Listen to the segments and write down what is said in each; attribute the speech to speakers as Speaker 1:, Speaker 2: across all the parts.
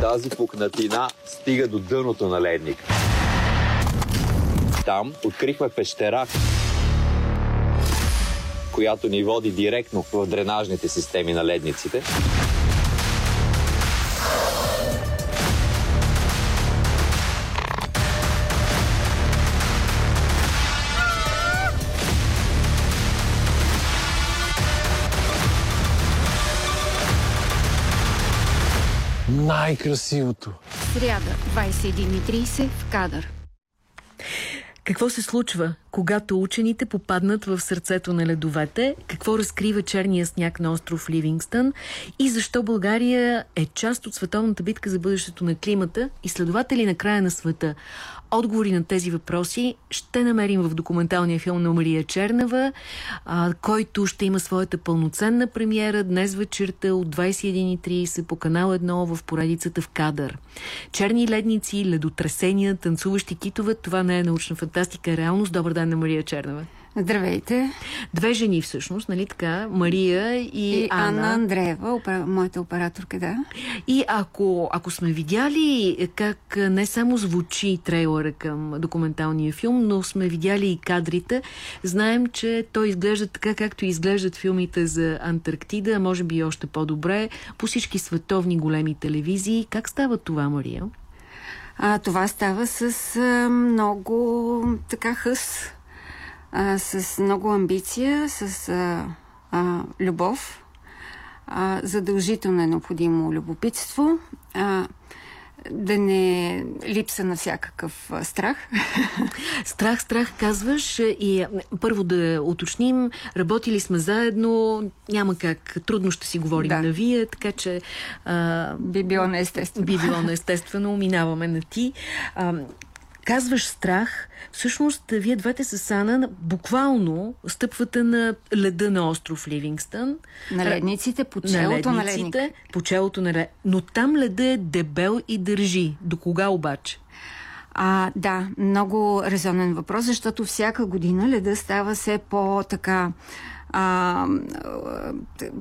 Speaker 1: Тази пукнатина стига до дъното на ледника. Там открихме пещера, която ни води директно в дренажните системи на ледниците.
Speaker 2: Най-красивото.
Speaker 3: Сряда, 21.30 в кадър.
Speaker 4: Какво се случва, когато учените попаднат в сърцето на ледовете? Какво разкрива черния сняг на остров Ливингстън? И защо България е част от световната битка за бъдещето на климата? Изследователи на края на света. Отговори на тези въпроси ще намерим в документалния филм на Мария Чернева, а, който ще има своята пълноценна премиера днес вечерта от 21.30 по канал 1 в поредицата в кадър. Черни ледници, ледотресения, танцуващи китове, това не е научна фантастика, е реалност. Добър ден на Мария Чернева.
Speaker 3: Здравейте.
Speaker 4: Две жени всъщност, нали така? Мария и,
Speaker 3: и Анна. Анна Андреева, опера... моята операторка, да.
Speaker 4: И ако, ако сме видяли как не само звучи трейлера към документалния филм, но сме видяли и кадрите, знаем, че той изглежда така, както изглеждат филмите за Антарктида, може би още по-добре, по всички световни големи телевизии. Как става това, Мария?
Speaker 3: А, това става с а, много така хъс а, с много амбиция, с а, а, любов. А, задължително е необходимо любопитство. А, да не липса на всякакъв страх.
Speaker 4: Страх, страх, казваш. И първо да уточним, работили сме заедно, няма как, трудно ще си говорим да. на вие, така че...
Speaker 3: А, би било неестествено.
Speaker 4: Би било неестествено, минаваме на ти. А, казваш страх, всъщност вие двете с Ана буквално стъпвате на леда на остров Ливингстън.
Speaker 3: На ледниците, по челото на, ледниците, на
Speaker 4: По челото на лед... Но там леда е дебел и държи. До кога обаче?
Speaker 3: А, да, много резонен въпрос, защото всяка година леда става все по-така а,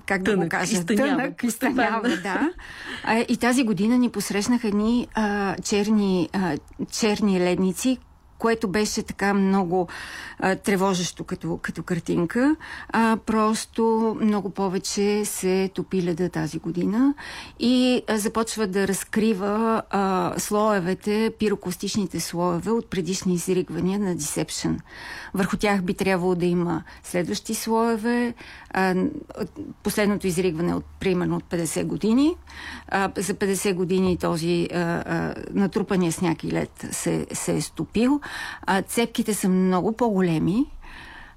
Speaker 3: как да
Speaker 4: тънък,
Speaker 3: го кажа,
Speaker 4: изтънява, тънък,
Speaker 3: изтънява, да. А, и тази година ни посрещнаха едни а, черни, а, черни ледници, което беше така много а, тревожещо като, като картинка. А, просто много повече се топи леда тази година и а, започва да разкрива а, слоевете, пирокостичните слоеве от предишни изригвания на Deception. Върху тях би трябвало да има следващи слоеве. А, последното изригване от примерно от 50 години. А, за 50 години този а, а, натрупания сняг и лед се, се е стопил. А, цепките са много по-големи,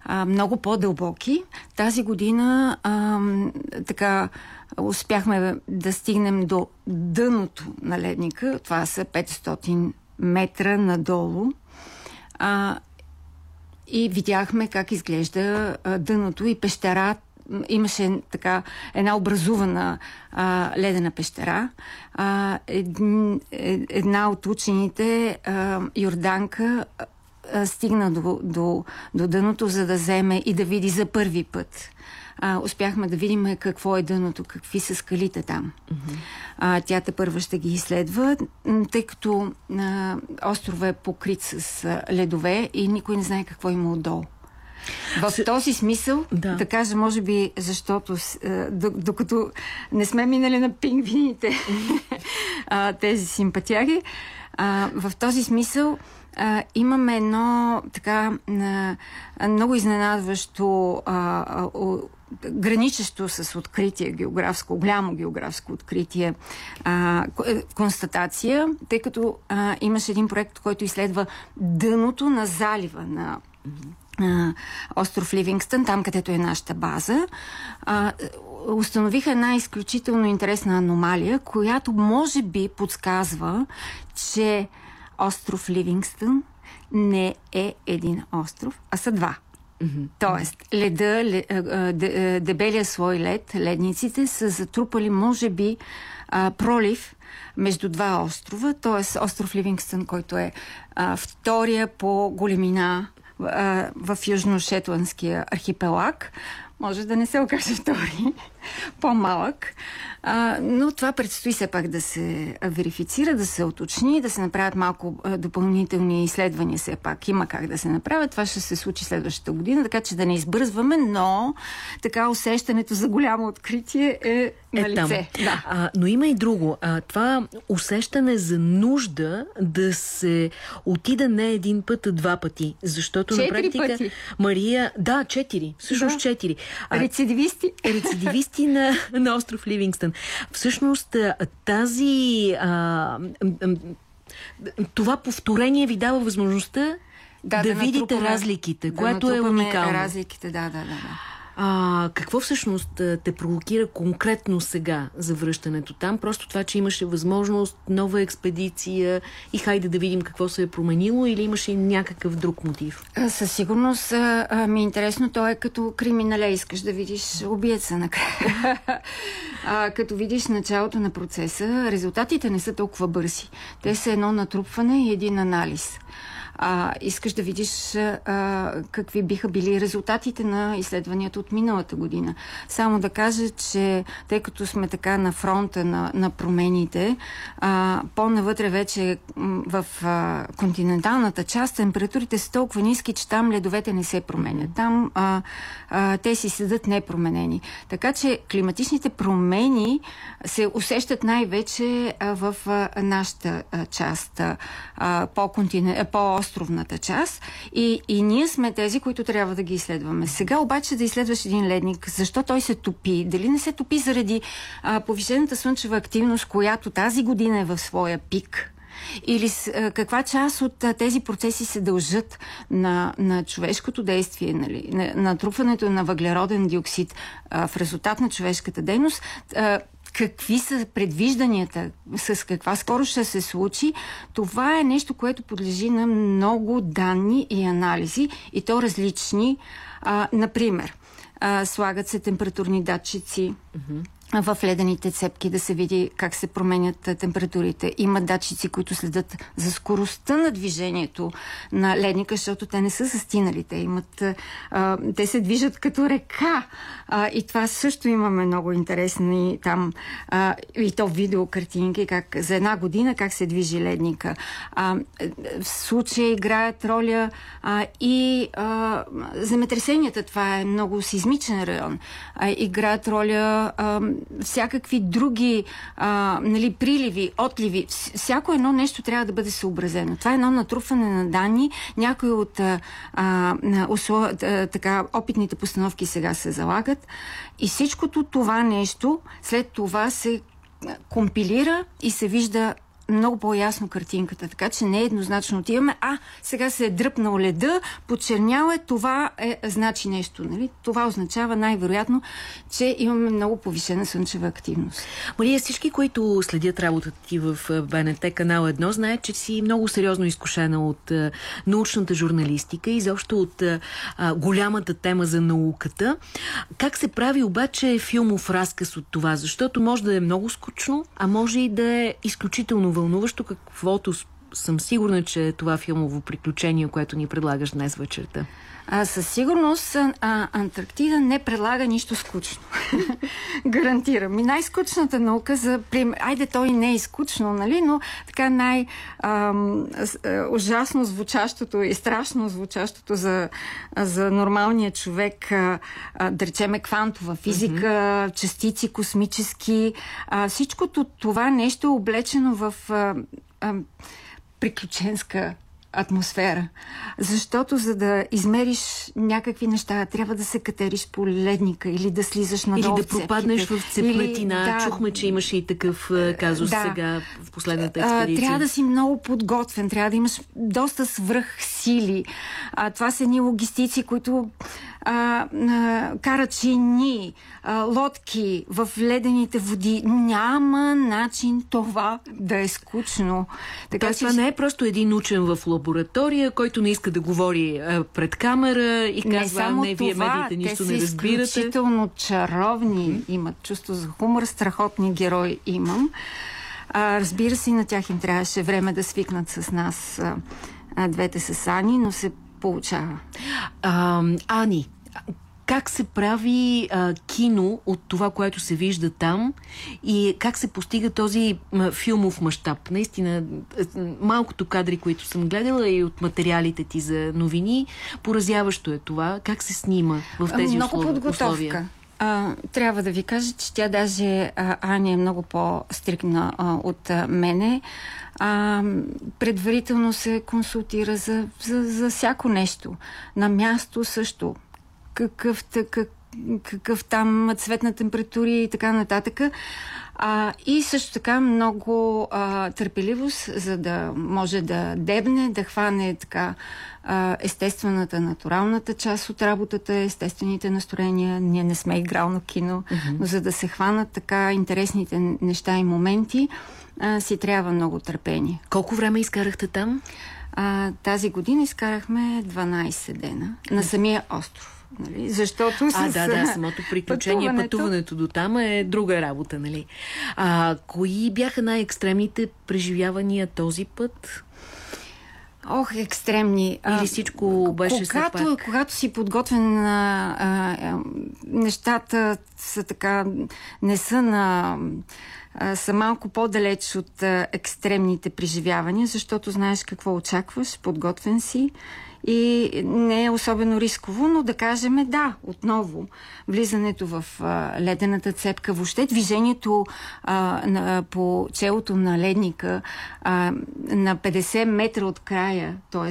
Speaker 3: а, много по-дълбоки. Тази година а, така успяхме да стигнем до дъното на ледника. Това са 500 метра надолу. А, и видяхме как изглежда дъното и пещера. Имаше така една образувана а, ледена пещера. А, ед, е, една от учените, а, Йорданка, а, стигна до, до, до дъното, за да вземе и да види за първи път а, успяхме да видим какво е дъното, какви са скалите там. Mm-hmm. А, тя те първа ще ги изследва, тъй като а, острова е покрит с ледове и никой не знае какво има отдолу. В С... този смисъл, да. да кажа, може би, защото докато не сме минали на пингвините тези симпатяги, в този смисъл а, имаме едно така а, много изненадващо а, а, граничещо с откритие географско, голямо географско откритие а, е, констатация, тъй като а, имаше един проект, който изследва дъното на залива на а, остров Ливингстън, там където е нашата база. А, установиха една изключително интересна аномалия, която може би подсказва, че остров Ливингстън не е един остров, а са два. Mm-hmm. Тоест, леда, дебелия слой лед, ледниците са затрупали, може би, пролив между два острова, т.е. остров Ливингстън, който е а, втория по големина в Южно-Шетландския архипелаг, може да не се окаже втори. по-малък. А, но това предстои все пак да се верифицира, да се уточни, да се направят малко допълнителни изследвания все пак. Има как да се направят. Това ще се случи следващата година, така че да не избързваме, но така усещането за голямо откритие е на
Speaker 4: е
Speaker 3: лице.
Speaker 4: Там. Да. А, но има и друго. А, това усещане за нужда да се отида не един път, а два пъти. Защото
Speaker 3: четири
Speaker 4: на практика
Speaker 3: пъти.
Speaker 4: Мария... Да, четири. Всъщност
Speaker 3: Да.
Speaker 4: четири.
Speaker 3: Рецидивисти.
Speaker 4: рецидивисти на, на остров Ливингстън. Всъщност тази... А, това повторение ви дава възможността да, да видите
Speaker 3: натрупаме-
Speaker 4: разликите,
Speaker 3: да
Speaker 4: което е уникално.
Speaker 3: разликите, да, да, да. да.
Speaker 4: А, какво всъщност те провокира конкретно сега за връщането там? Просто това, че имаше възможност, нова експедиция и хайде да видим какво се е променило или имаше някакъв друг мотив?
Speaker 3: Със сигурност а, ми е интересно, той е като криминале, искаш да видиш убиеца накрая. а, като видиш началото на процеса, резултатите не са толкова бързи. Те са едно натрупване и един анализ. А, искаш да видиш а, какви биха били резултатите на изследванията от миналата година. Само да кажа, че тъй като сме така на фронта на, на промените, а, по-навътре вече в а, континенталната част температурите са толкова ниски, че там ледовете не се променят. Там а, а, те си седат непроменени. Така че климатичните промени се усещат най-вече в а, нашата а, част, а, по-континен... по-островната част. И, и ние сме тези, които трябва да ги изследваме. Сега обаче да изследваш един ледник, защо той се топи? Дали не се топи заради а, повишената слънчева активност, която тази година е в своя пик? Или каква част от тези процеси се дължат на, на човешкото действие, нали, на, на натрупването на въглероден диоксид а, в резултат на човешката дейност? А, какви са предвижданията, с каква скоро ще се случи, това е нещо, което подлежи на много данни и анализи, и то различни. А, например, а, слагат се температурни датчици, в ледените цепки да се види как се променят температурите. Има датчици, които следят за скоростта на движението на ледника, защото те не са застинали. Те, имат, а, те се движат като река. А, и това също имаме много интересни там а, и то видеокартинки, как за една година как се движи ледника. А, в случая играят роля а, и а, земетресенията. Това е много сизмичен район. А, играят роля а, всякакви други а, нали, приливи, отливи. Вс- Всяко едно нещо трябва да бъде съобразено. Това е едно натрупване на данни. Някои от а, а, услов... а, така, опитните постановки сега се залагат. И всичкото това нещо след това се компилира и се вижда много по-ясно картинката, така че не е еднозначно отиваме, а сега се е дръпнал леда, почернял е, това е, значи нещо. Нали? Това означава най-вероятно, че имаме много повишена слънчева активност.
Speaker 4: Мария, всички, които следят работата ти в а, БНТ канал 1, знаят, че си много сериозно изкушена от а, научната журналистика и защо от а, голямата тема за науката. Как се прави обаче филмов разказ от това? Защото може да е много скучно, а може и да е изключително вълнуващо, каквото съм сигурна, че е това филмово приключение, което ни предлагаш днес вечерта.
Speaker 3: А, със сигурност а, Антарктида не предлага нищо скучно. Гарантирам. И най-скучната наука за пример... Айде, той не е скучно, нали? Но така най-ужасно звучащото и страшно звучащото за, за нормалния човек, а, а, да речеме квантова физика, mm-hmm. частици космически. А, всичкото това нещо е облечено в а, а, приключенска атмосфера. Защото за да измериш някакви неща, трябва да се катериш по ледника или да слизаш надолу
Speaker 4: Или да пропаднеш в цеплетина.
Speaker 3: Или- да,
Speaker 4: Чухме, че имаше и такъв а, казус
Speaker 3: Да.
Speaker 4: сега в последната експедиция.
Speaker 3: трябва да си много подготвен, трябва да имаш доста свръх сили. А, това са едни логистици, които а, а, карат чини, а, лодки в ледените води. Няма начин това да е скучно. Така
Speaker 4: Тоест, това не е просто един учен в лаборатория, който не иска да говори а, пред камера и
Speaker 3: не
Speaker 4: казва,
Speaker 3: само
Speaker 4: не, вие
Speaker 3: това,
Speaker 4: медиите нищо не разбирате.
Speaker 3: изключително чаровни, имат чувство за хумор, страхотни герои имам. А, разбира се, на тях им трябваше време да свикнат с нас а, двете с Ани, но се получава.
Speaker 4: А, Ани, как се прави а, кино от това, което се вижда там и как се постига този а, филмов мащаб. Наистина, малкото кадри, които съм гледала и от материалите ти за новини, поразяващо е това. Как се снима в тези
Speaker 3: Много
Speaker 4: условия?
Speaker 3: подготовка. А, трябва да ви кажа, че тя даже а, Аня е много по-стрикна от а, мене. А, предварително се консултира за, за, за всяко нещо. На място също. Какъв, такъв, какъв там цвет на температури и така нататък. А, и също така много а, търпеливост, за да може да дебне, да хване така а, естествената, натуралната част от работата, естествените настроения. Ние не сме игрално кино, mm-hmm. но за да се хванат така интересните неща и моменти, а, си трябва много търпение.
Speaker 4: Колко време изкарахте там?
Speaker 3: А, тази година изкарахме 12 дена на самия остров. Нали? Защото
Speaker 4: а, с... да, да, самото приключение, пътуването... пътуването до там е друга работа, нали? А, кои бяха най-екстремните преживявания този път?
Speaker 3: Ох, екстремни.
Speaker 4: Или всичко беше
Speaker 3: когато, пак? Когато си подготвен, а, а, нещата са така, не са на са малко по-далеч от а, екстремните преживявания, защото знаеш какво очакваш, подготвен си и не е особено рисково, но да кажем да, отново, влизането в а, ледената цепка, въобще движението а, на, по челото на ледника а, на 50 метра от края, т.е.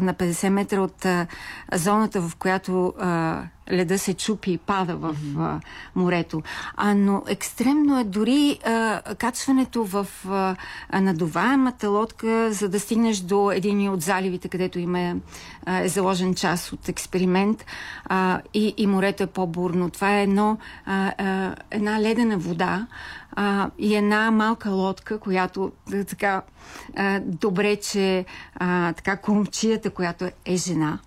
Speaker 3: на 50 метра от а, зоната, в която а, леда се чупи и пада в mm-hmm. а, морето. А, но екстремно е дори а, качването в а, надуваемата лодка, за да стигнеш до един от заливите, където има а, е заложен част от експеримент а, и, и морето е по-бурно. Това е едно, а, а, една ледена вода а, и една малка лодка, която така а, добре, че а, така комчията, която е жена,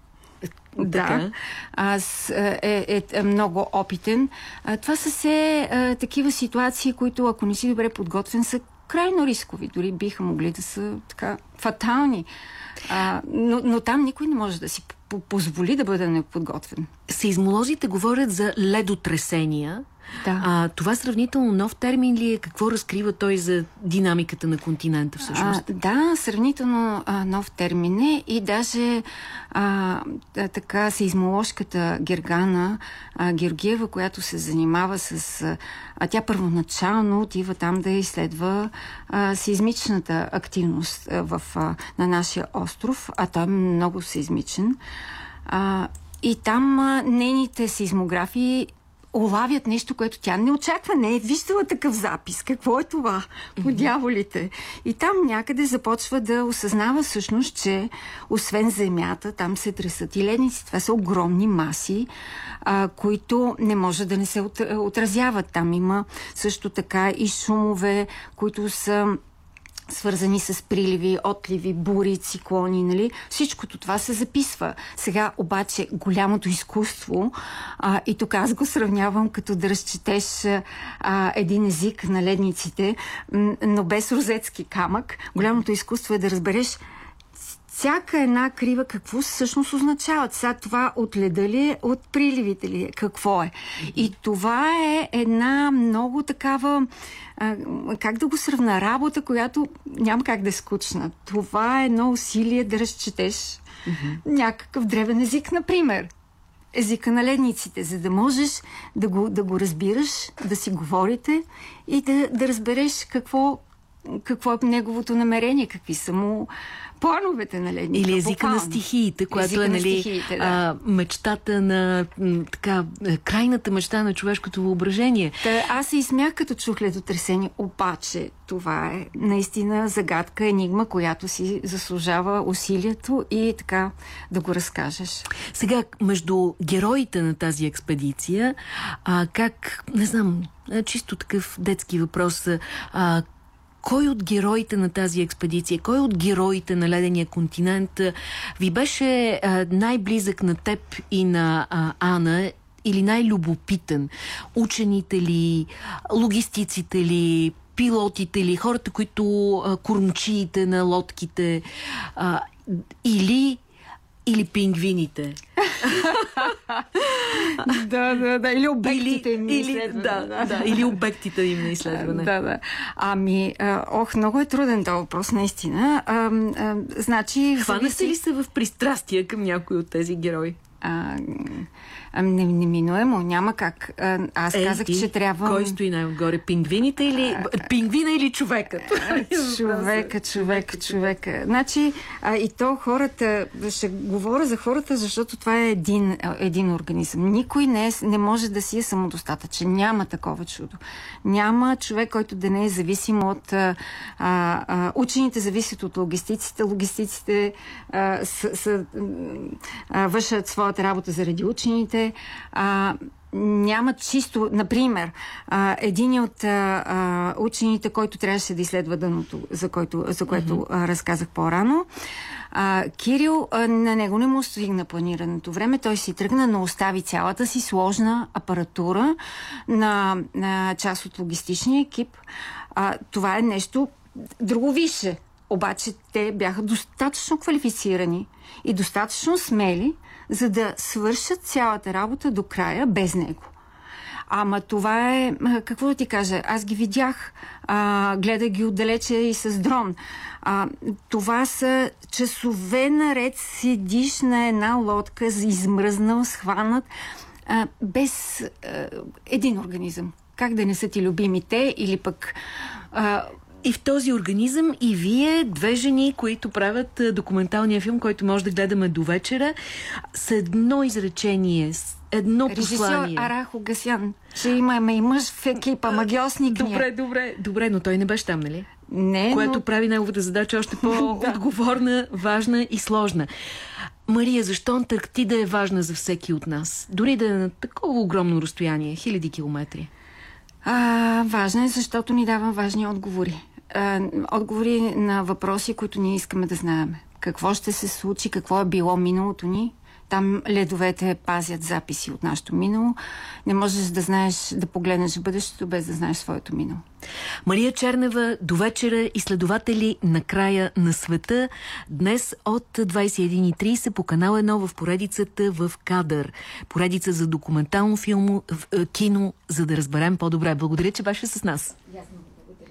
Speaker 3: да, аз е, е, е много опитен. А, това са все а, такива ситуации, които ако не си добре подготвен, са крайно рискови. Дори биха могли да са така фатални. А, но, но там никой не може да си позволи да бъде неподготвен.
Speaker 4: Сейзмолозите говорят за ледотресения, да. А, това сравнително нов термин ли е? Какво разкрива той за динамиката на континента всъщност?
Speaker 3: А, да, сравнително а, нов термин е и даже а, така сейзмоложката Гергана а, Георгиева, която се занимава с... А, тя първоначално отива там да изследва а, сейзмичната активност а, в, а, на нашия остров, а той е много сейзмичен. А, и там а, нейните сейзмографии улавят нещо, което тя не очаква. Не е виждала такъв запис. Какво е това? По дяволите. И там някъде започва да осъзнава всъщност, че освен земята, там се тресат и ледници. Това са огромни маси, а, които не може да не се отразяват. Там има също така и шумове, които са свързани с приливи, отливи, бури, циклони, нали? Всичкото това се записва. Сега обаче голямото изкуство, а, и тук аз го сравнявам като да разчетеш а, един език на ледниците, но без розетски камък. Голямото изкуство е да разбереш всяка една крива какво всъщност означава. Сега това от леда ли е, от приливите ли е, какво е. И това е една много такава, а, как да го сравна, работа, която няма как да е скучна. Това е едно усилие да разчетеш mm-hmm. някакъв древен език, например езика на ледниците, за да можеш да го, да го разбираш, да си говорите и да, да разбереш какво, какво е неговото намерение, какви са му плановете на ледника.
Speaker 4: Или езика буквално. на стихиите, която е нали, стихиите, да. а, мечтата на така, крайната мечта на човешкото въображение.
Speaker 3: Та, аз се измях като чух ледотресение, обаче това е наистина загадка, енигма, която си заслужава усилието и така да го разкажеш.
Speaker 4: Сега, между героите на тази експедиция, а, как, не знам, чисто такъв детски въпрос, а, кой от героите на тази експедиция, кой от героите на Ледения континент ви беше най-близък на теб и на Ана или най-любопитен? Учените ли, логистиците ли, пилотите ли, хората, които кормчиите на лодките или или пингвините?
Speaker 3: да, да, да. Или обектите им
Speaker 4: да, да, или обектите им на изследване.
Speaker 3: Да, да. Ами, ох, много е труден този въпрос, наистина. А, а, значи...
Speaker 4: Хванахте ли се в пристрастие към някой от тези герои?
Speaker 3: А, неминуемо, няма как. Аз Ей, казах,
Speaker 4: ти,
Speaker 3: че трябва...
Speaker 4: Кой стои най-отгоре? Пингвините или... А, Пингвина или човекът?
Speaker 3: човека, човека, човека. Значи, а, и то хората... Ще говоря за хората, защото това е един, един организъм. Никой не, е, не може да си е самодостатъчен. Няма такова чудо. Няма човек, който да не е зависим от... А, а, учените зависят от логистиците. Логистиците а, с, с, а, вършат своята работа заради учените а, няма чисто, например, а, един от а, а, учените, който трябваше да изследва дъното, за, който, за което mm-hmm. а, разказах по-рано, а, Кирил, а, на него не му стигна планираното време. Той си тръгна, но остави цялата си сложна апаратура на, на част от логистичния екип. А, това е нещо друго више. Обаче те бяха достатъчно квалифицирани и достатъчно смели, за да свършат цялата работа до края без него. Ама това е, какво да ти кажа, аз ги видях, а, гледах ги отдалече и с дрон. А, това са часове наред седиш на една лодка, измръзнал, схванат, а, без а, един организъм. Как да не са ти любимите или пък а,
Speaker 4: и в този организъм и вие, две жени, които правят документалния филм, който може да гледаме до вечера, с едно изречение, с едно
Speaker 3: Режисьор
Speaker 4: послание.
Speaker 3: Арахо Гасян. Ще имаме и мъж в екипа, магиосник.
Speaker 4: Добре, добре, добре, но той не беше там, нали?
Speaker 3: Не,
Speaker 4: Което
Speaker 3: но...
Speaker 4: прави неговата задача още по-отговорна, важна и сложна. Мария, защо Антарктида е важна за всеки от нас? Дори да е на такова огромно разстояние, хиляди километри.
Speaker 3: А, важна е, защото ни дава важни отговори. А, отговори на въпроси, които ние искаме да знаем. Какво ще се случи, какво е било миналото ни, там ледовете пазят записи от нашето минало. Не можеш да знаеш, да погледнеш бъдещето, без да знаеш своето минало.
Speaker 4: Мария Чернева, до вечера изследователи на края на света. Днес от 21.30 по канал 1 в поредицата в Кадър. Поредица за документално филмо, кино, за да разберем по-добре. Благодаря, че беше с нас. Ясно.